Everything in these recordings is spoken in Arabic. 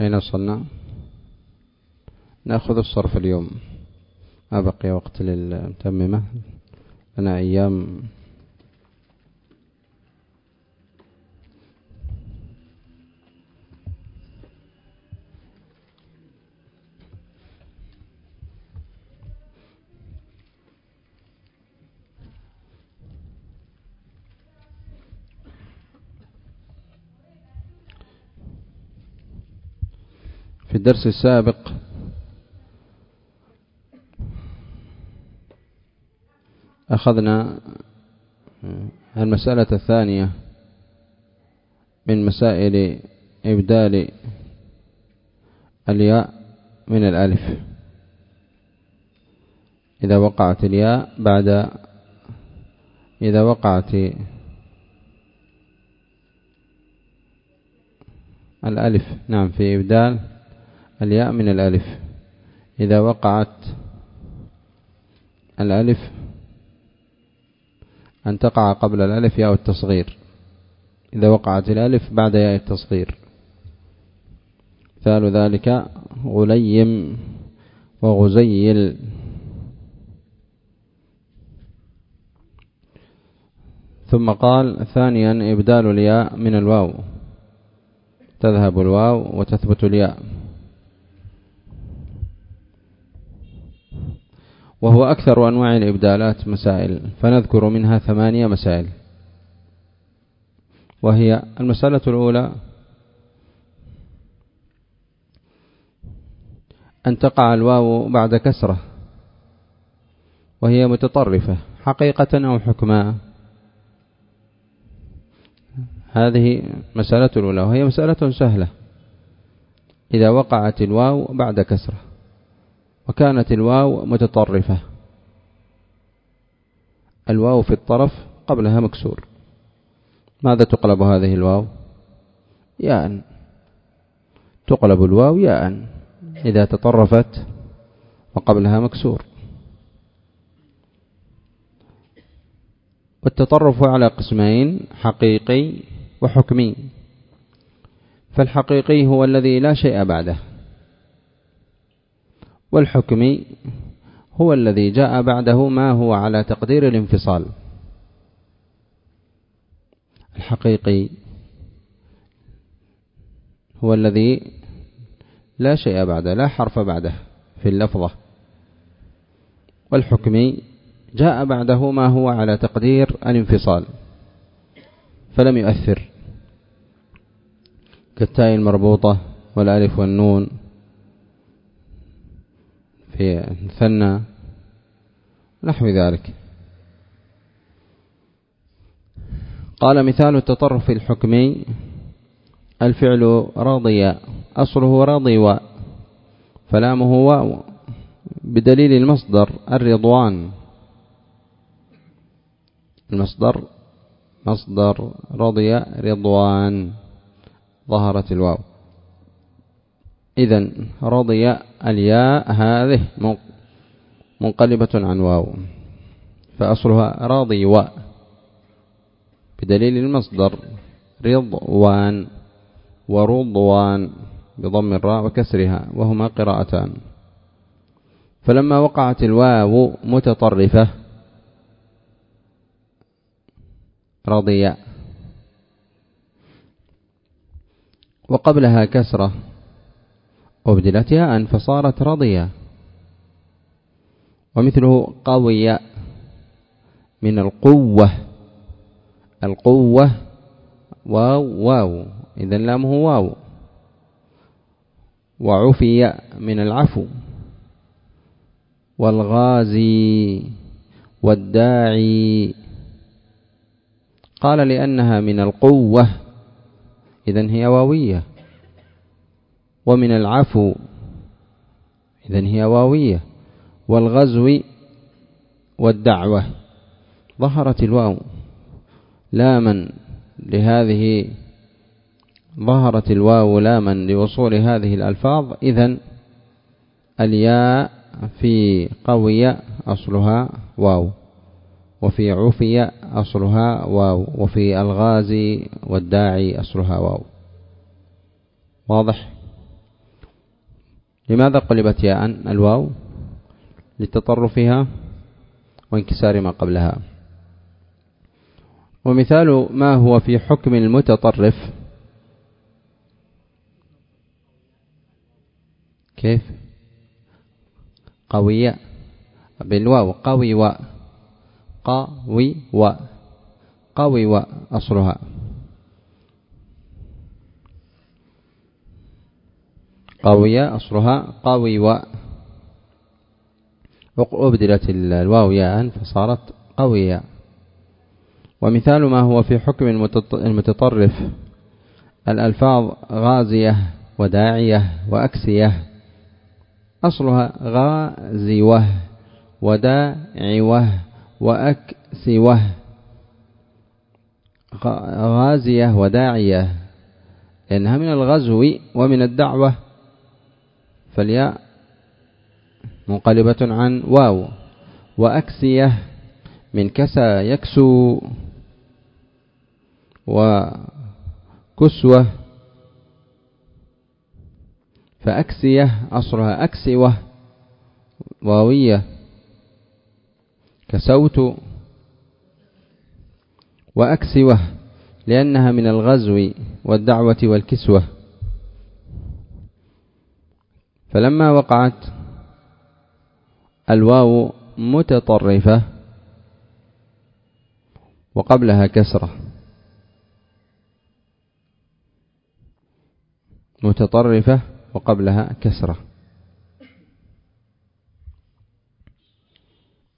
أين وصلنا؟ نأخذ الصرف اليوم. ما بقي وقت للمتممة لنا أيام في الدرس السابق. أخذنا المسألة الثانية من مسائل إبدال الياء من الألف. إذا وقعت الياء بعد إذا وقعت الألف. نعم في إبدال الياء من الألف. إذا وقعت الألف أن تقع قبل الألف ياء التصغير. إذا وقعت الألف بعد ياء التصغير. مثال ذلك غليم وغزيل. ثم قال ثانيا إبدال الياء من الواو. تذهب الواو وتثبت الياء. وهو أكثر أنواع الإبدالات مسائل فنذكر منها ثمانية مسائل. وهي المسألة الأولى أن تقع الواو بعد كسرة وهي متطرفة حقيقة أو حكما. هذه مسألة الأولى وهي مسألة سهلة. إذا وقعت الواو بعد كسرة. وكانت الواو متطرفة. الواو في الطرف قبلها مكسور. ماذا تقلب هذه الواو؟ ياء. تقلب الواو ياء. إذا تطرفت وقبلها مكسور. والتطرف على قسمين حقيقي وحكمي. فالحقيقي هو الذي لا شيء بعده. والحكمي هو الذي جاء بعده ما هو على تقدير الانفصال. الحقيقي هو الذي لا شيء بعده لا حرف بعده في اللفظة. والحكمي جاء بعده ما هو على تقدير الانفصال فلم يؤثر. كالتاء المربوطة والألف والنون. في مثنى نحو ذلك. قال مثال التطرف الحكمي الفعل راضي أصله راضي فلامه واو بدليل المصدر الرضوان. المصدر مصدر رضي رضوان ظهرت الواو. إذا رضي الياء هذه منقلبة عن واو. فأصلها راضي و. بدليل المصدر رضوان ورضوان بضم الراء وكسرها وهما قراءتان. فلما وقعت الواو متطرفة رضي وقبلها كسرة أبدلت ياء فصارت رضية. ومثله قوي من القوة. القوة واو واو. إذا لامه واو. وعفي من العفو. والغازي والداعي. قال لأنها من القوة. إذن هي واوية. ومن العفو. إذن هي واوية. والغزو والدعوة. ظهرت الواو. لاما لهذه ظهرت الواو لاما لوصول هذه الألفاظ. إذن الياء في قوية أصلها واو. وفي عفية أصلها واو. وفي الغازي والداعي أصلها واو. واضح؟ لماذا قلبت ياء الواو؟ لتطرفها وانكسار ما قبلها. ومثال ما هو في حكم المتطرف؟ كيف؟ قوية بالواو قوي و قوي و قوي و أصلها. قوية أصلها قوي و. أبدلت الواو ياء فصارت قوية ومثال ما هو في حكم المتطرف. الألفاظ غازية وداعية وأكسية. أصلها غازوة وداعوة وأكسوة غازية وداعية. لأنها من الغزو ومن الدعوة. فالياء منقلبة عن واو. وأكسية من كسى يكسو. وكسوة فأكسية أصلها أكسوة. واوية كسوت. وأكسوة لأنها من الغزو والدعوة والكسوة. فلما وقعت الواو متطرفة وقبلها كسرة. متطرفة وقبلها كسرة.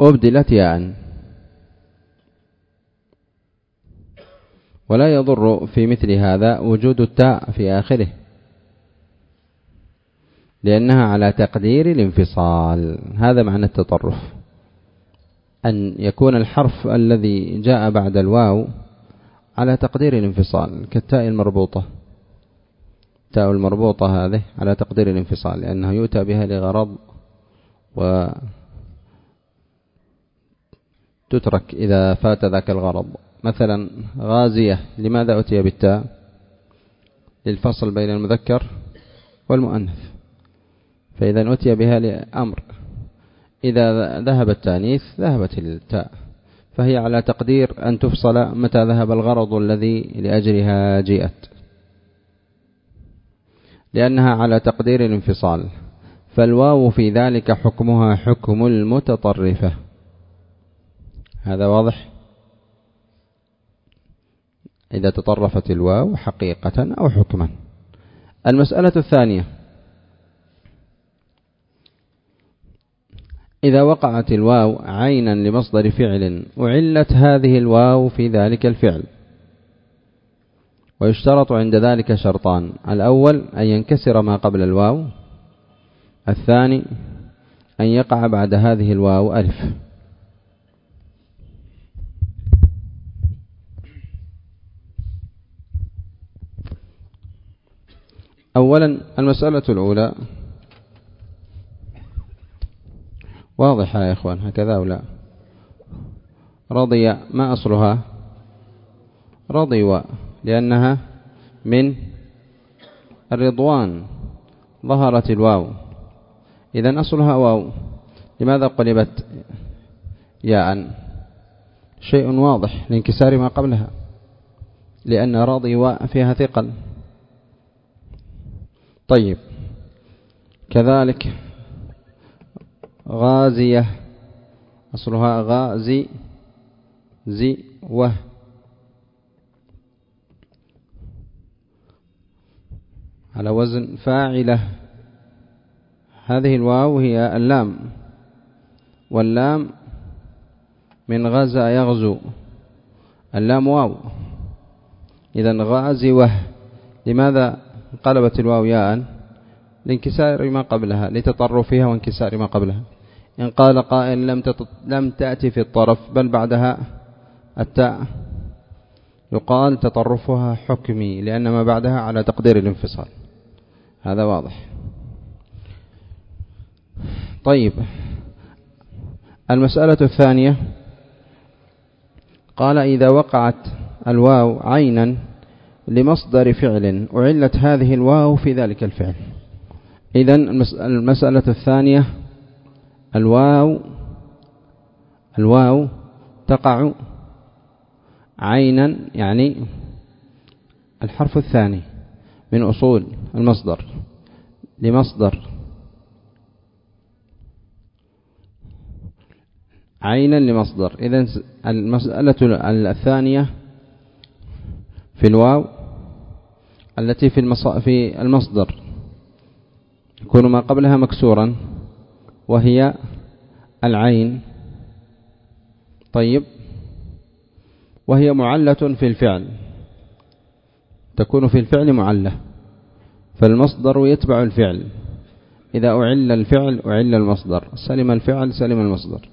أبدلت ياء. ولا يضر في مثل هذا وجود التاء في آخره. لأنها على تقدير الانفصال. هذا معنى التطرف. أن يكون الحرف الذي جاء بعد الواو على تقدير الانفصال كالتاء المربوطة. التاء المربوطة هذه على تقدير الانفصال لأنه يؤتى بها لغرض وتترك إذا فات ذاك الغرض. مثلا غازية لماذا أتي بالتاء؟ للفصل بين المذكر والمؤنث. فإذا أتي بها لأمر. إذا ذهب التانيث ذهبت التاء. فهي على تقدير أن تفصل متى ذهب الغرض الذي لأجلها جيئت. لأنها على تقدير الانفصال. فالواو في ذلك حكمها حكم المتطرفة. هذا واضح؟ إذا تطرفت الواو حقيقة أو حكما. المسألة الثانية. إذا وقعت الواو عينا لمصدر فعل وعلت هذه الواو في ذلك الفعل. ويشترط عند ذلك شرطان الأول أن ينكسر ما قبل الواو الثاني أن يقع بعد هذه الواو ألف. أولا المسألة الأولى واضحة يا إخوان هكذا أو لا؟ رضي ما أصلها؟ رضي لأنها من الرضوان ظهرت الواو. إذا أصلها واو. لماذا قلبت ياء؟ شيء واضح لانكسار ما قبلها لأن راضي فيها ثقل. طيب كذلك غازية. أصلها غازي زي وه. على وزن فاعلة. هذه الواو هي اللام. واللام من غزا يغزو. اللام واو. إذا غازي وه. لماذا قلبت الواو ياء؟ لانكسار ما قبلها لتطرفها وانكسار ما قبلها. إن قال قائل لم لم تأتي في الطرف بل بعدها التاء. يقال تطرفها حكمي لأن ما بعدها على تقدير الانفصال. هذا واضح. طيب. المسألة الثانية. قال إذا وقعت الواو عينا لمصدر فعل أعلت هذه الواو في ذلك الفعل. إذا المسألة الثانية. الواو الواو تقع عينا يعني الحرف الثاني من أصول المصدر لمصدر. عينا لمصدر. إذا المسألة الثانية في الواو التي في في المصدر يكون ما قبلها مكسورا. وهي العين. طيب. وهي معلة في الفعل. تكون في الفعل معلة. فالمصدر يتبع الفعل. إذا أعل الفعل أعل المصدر. سلم الفعل سلم المصدر.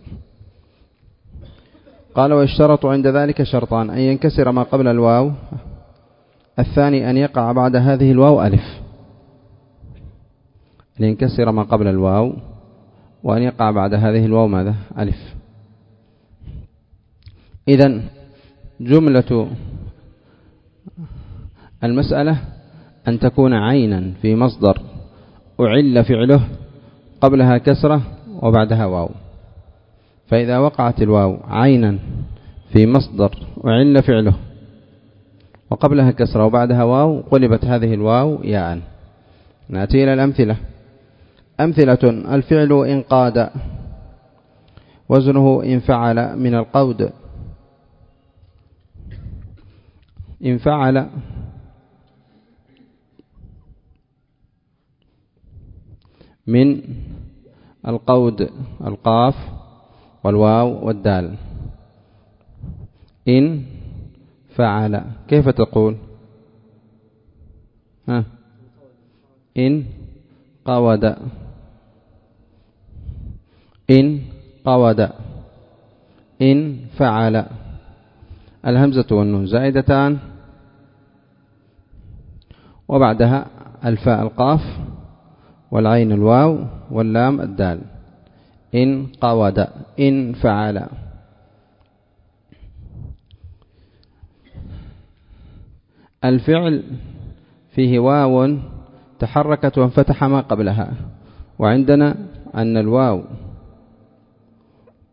قال ويشترط عند ذلك شرطان أن ينكسر ما قبل الواو. الثاني أن يقع بعد هذه الواو ألف. أن ينكسر ما قبل الواو. وأن يقع بعد هذه الواو ماذا؟ ألف. إذا جملة المسألة أن تكون عينا في مصدر أعل فعله قبلها كسرة وبعدها واو. فإذا وقعت الواو عينا في مصدر أعل فعله وقبلها كسرة وبعدها واو قلبت هذه الواو ياء. نأتي إلى الأمثلة. أمثلة الفعل إن قاد وزنه إن فعل من القود. إن فعل من القود القاف والواو والدال. إن فعل كيف تقول؟ ها؟ إن قود. إن قود إن فعل. الهمزة والنون زائدتان. وبعدها الفاء القاف والعين الواو واللام الدال. إن قود إن فعل. الفعل فيه واو تحركت وانفتح ما قبلها. وعندنا أن الواو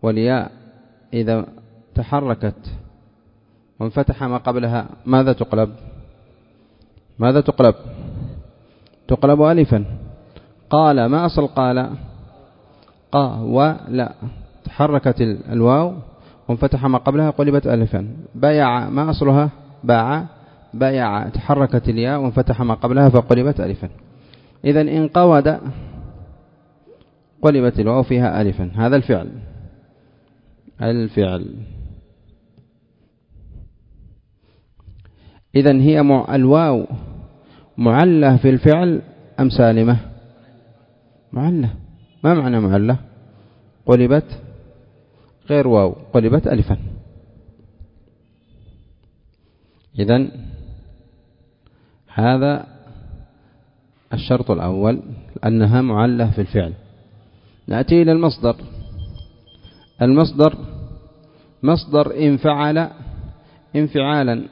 والياء إذا تحركت وانفتح ما قبلها ماذا تقلب؟ ماذا تقلب؟ تقلب ألفا. قال ما أصل قال؟ قا ولا تحركت الواو وانفتح ما قبلها قلبت ألفا. بايع ما أصلها؟ باع. بايع تحركت الياء وانفتح ما قبلها فقلبت ألفا. إذا إن قود قلبت الواو فيها ألفا. هذا الفعل. الفعل. إذا هي الواو معلة في الفعل أم سالمة؟ معلة. ما معنى معلة؟ قلبت غير واو قلبت ألفا. إذا هذا الشرط الأول أنها معلة في الفعل. نأتي إلى المصدر. المصدر مصدر إن فعل انفعالا.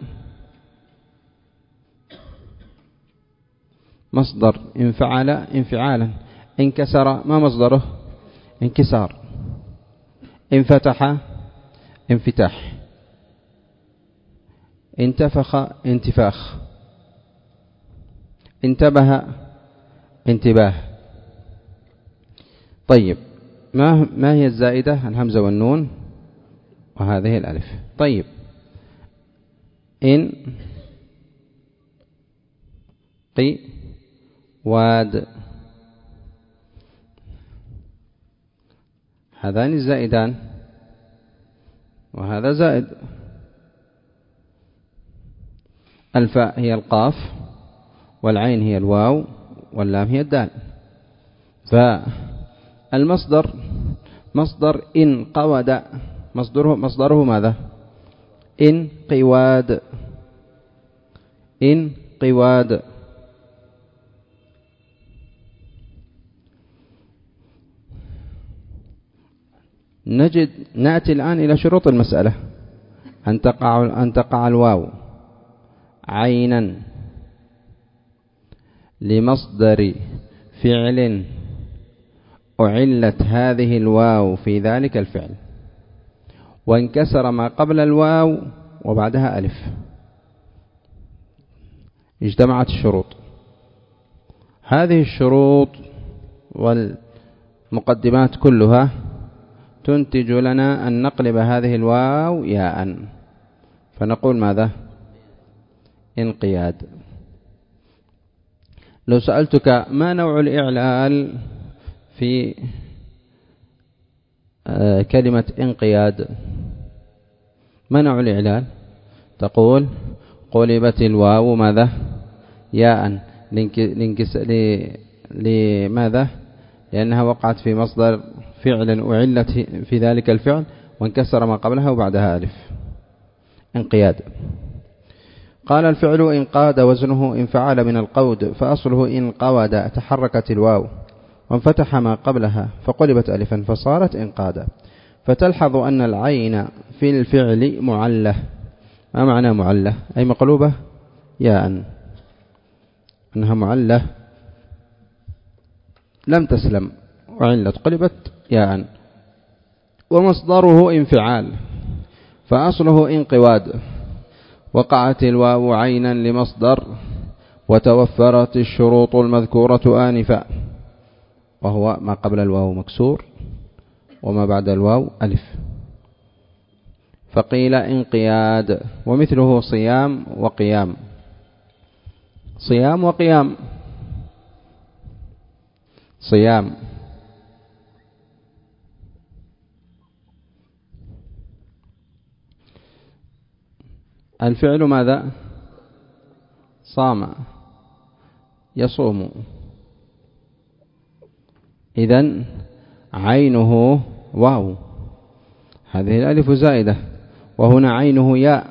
مصدر انفعل انفعالا. انكسر ما مصدره؟ انكسار. انفتح انفتاح. انتفخ انتفاخ. انتبه انتباه. طيب. ما ما هي الزائدة؟ الهمزة والنون. وهذه الألف. طيب. إن. قي واد. هذان الزائدان. وهذا زائد. الفاء هي القاف. والعين هي الواو. واللام هي الدال. فالمصدر مصدر إن قود. مصدره, مصدره ماذا؟ إن قواد. إن قواد. نجد نأتي الآن إلى شروط المسألة. أن تقع, أن تقع الواو. عينا. لمصدر فعل أعلت هذه الواو في ذلك الفعل. وانكسر ما قبل الواو وبعدها ألف. اجتمعت الشروط. هذه الشروط والمقدمات كلها تنتج لنا أن نقلب هذه الواو ياء. فنقول ماذا؟ انقياد. لو سألتك ما نوع الإعلال؟ في آه، كلمة انقياد. ما نوع الإعلال تقول قلبت الواو ماذا؟ ياء. لماذا؟ لأنها وقعت في مصدر فعل أعلت في ذلك الفعل وانكسر ما قبلها وبعدها ألف. انقياد. قال الفعل إن قاد وزنه إن فعل من القود فأصله إن قود تحركت الواو. وانفتح ما قبلها فقلبت ألفا فصارت إنقادا فتلحظ أن العين في الفعل معلة. ما معنى معلة؟ أي مقلوبة؟ ياء. أنها معلة. لم تسلم. وعلت قلبت ياء. ومصدره انفعال. فأصله انقواد. وقعت الواو عينا لمصدر. وتوفرت الشروط المذكورة آنفا. وهو ما قبل الواو مكسور وما بعد الواو ألف. فقيل انقياد ومثله صيام وقيام. صيام وقيام. صيام. الفعل ماذا؟ صام. يصوم. إذن عينه واو. هذه الألف زائدة وهنا عينه ياء.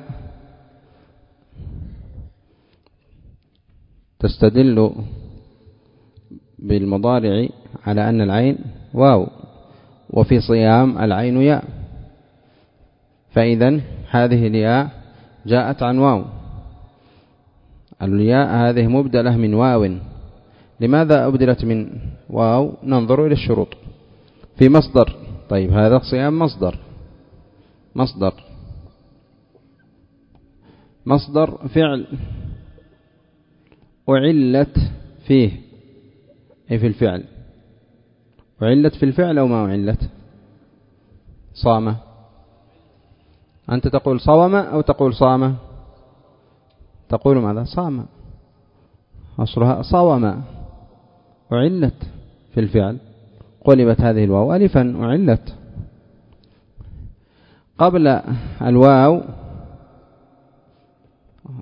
تستدل بالمضارع على أن العين واو وفي صيام العين ياء. فإذا هذه الياء جاءت عن واو. الياء هذه مبدلة من واو. لماذا أبدلت من واو؟ ننظر إلى الشروط. في مصدر. طيب هذا صيام مصدر. مصدر. مصدر فعل أعلت فيه. أي في الفعل. أعلت في الفعل أو ما أعلت؟ صام. أنت تقول صوم أو تقول صام؟ تقول ماذا؟ صام. أصلها صوم. أعلت في الفعل. قلبت هذه الواو ألفا أعلت. قبل الواو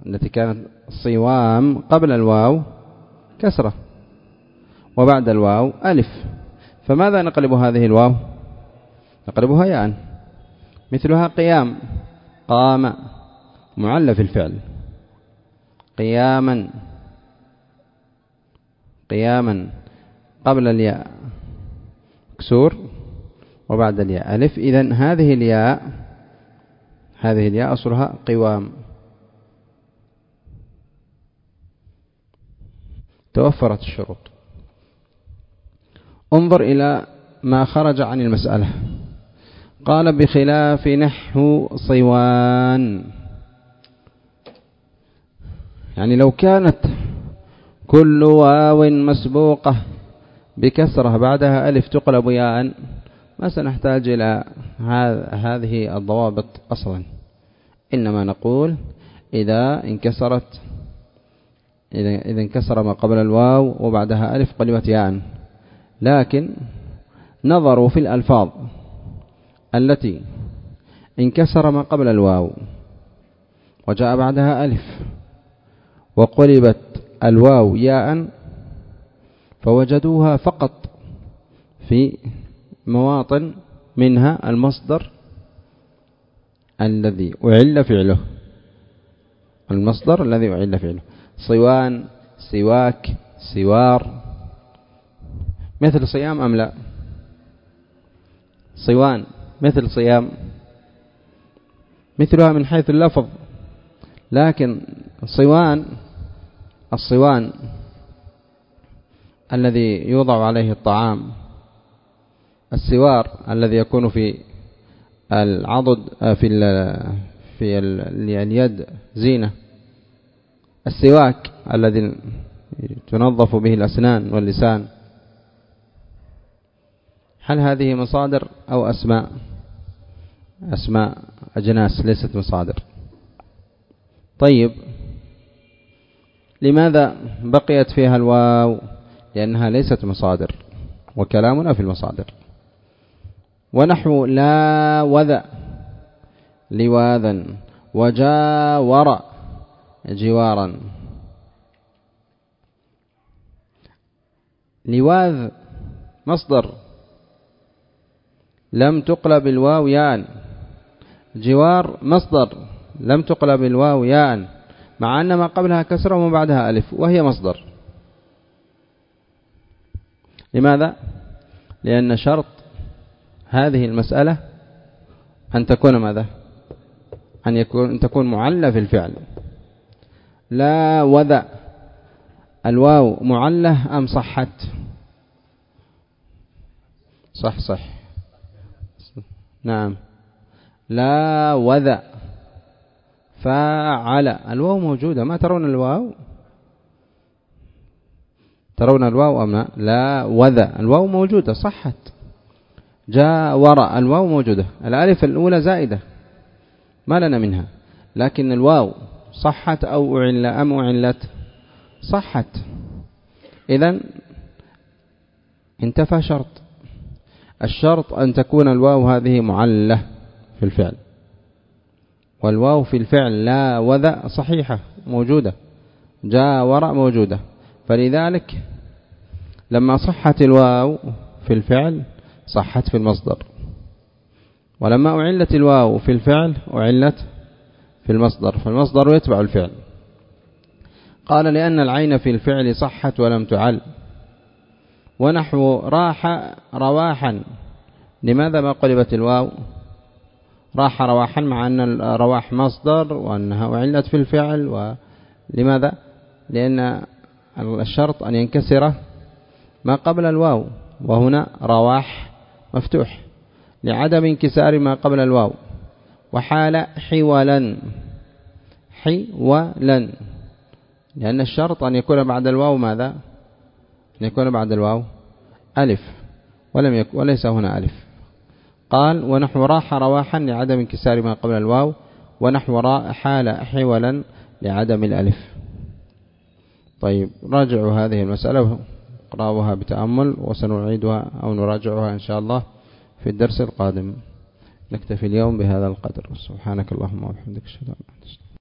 التي كانت صوام قبل الواو كسرة وبعد الواو ألف. فماذا نقلب هذه الواو؟ نقلبها ياء. مثلها قيام قام معلى في الفعل. قياما. قياما قبل الياء. مكسور. وبعد الياء. ألف. إذن هذه الياء هذه الياء أصلها قوام. توفرت الشروط. انظر إلى ما خرج عن المسألة. قال بخلاف نحو صيوان. يعني لو كانت كل واو مسبوقة. بكسرة بعدها ألف تقلب ياء. ما سنحتاج إلى هذه الضوابط أصلا. إنما نقول إذا انكسرت إذا انكسر ما قبل الواو وبعدها ألف قلبت ياء. لكن نظروا في الألفاظ التي انكسر ما قبل الواو وجاء بعدها ألف وقلبت الواو ياء فوجدوها فقط في مواطن منها المصدر الذي أعل فعله. المصدر الذي أعل فعله. صوان سواك سوار. مثل صيام أم لا؟ صوان مثل صيام. مثلها من حيث اللفظ. لكن صوان الصوان الذي يوضع عليه الطعام السوار الذي يكون في العضد في في اليد زينة السواك الذي تنظف به الأسنان واللسان. هل هذه مصادر أو أسماء؟ أسماء أجناس ليست مصادر. طيب لماذا بقيت فيها الواو؟ لأنها ليست مصادر وكلامنا في المصادر. ونحو لا وذا لواذا وجاور جوارا. لواذ مصدر. لم تقلب الواو ياء. جوار مصدر. لم تقلب الواو ياء. مع أن ما قبلها كسرة وما بعدها ألف وهي مصدر. لماذا؟ لأن شرط هذه المسألة أن تكون ماذا؟ أن, يكون أن تكون معلة في الفعل. لا وذا الواو معلة أم صحت؟ صح صح. نعم. لا وذا. فاعل الواو موجودة. ما ترون الواو؟ ترون الواو أم لا؟ لا وذا الواو موجودة صحت. جاء وراء الواو موجودة. الألف الأولى زائدة. ما لنا منها. لكن الواو صحت أو أعل أم أعلت؟ صحت. إذا انتفى شرط. الشرط أن تكون الواو هذه معلة في الفعل. والواو في الفعل لا وذا صحيحة موجودة. جاء وراء موجودة. فلذلك لما صحت الواو في الفعل صحت في المصدر. ولما أعلت الواو في الفعل أعلت في المصدر. فالمصدر يتبع الفعل. قال لأن العين في الفعل صحت ولم تعل. ونحو راح رواحا. لماذا ما قلبت الواو؟ راح رواحا مع أن الرواح مصدر وأنها أعلت في الفعل ولماذا لأن الشرط أن ينكسر ما قبل الواو وهنا رواح مفتوح لعدم انكسار ما قبل الواو وحال حولا حولا لأن الشرط أن يكون بعد الواو ماذا؟ أن يكون بعد الواو ألف ولم يكن وليس هنا ألف. قال ونحو راح رواحا لعدم انكسار ما قبل الواو ونحو راء حال حولا لعدم الألف. طيب راجعوا هذه المسألة اقرأوها بتأمل وسنعيدها أو نراجعها إن شاء الله في الدرس القادم. نكتفي اليوم بهذا القدر. سبحانك اللهم وبحمدك أشهد أن لا إله إلا أنت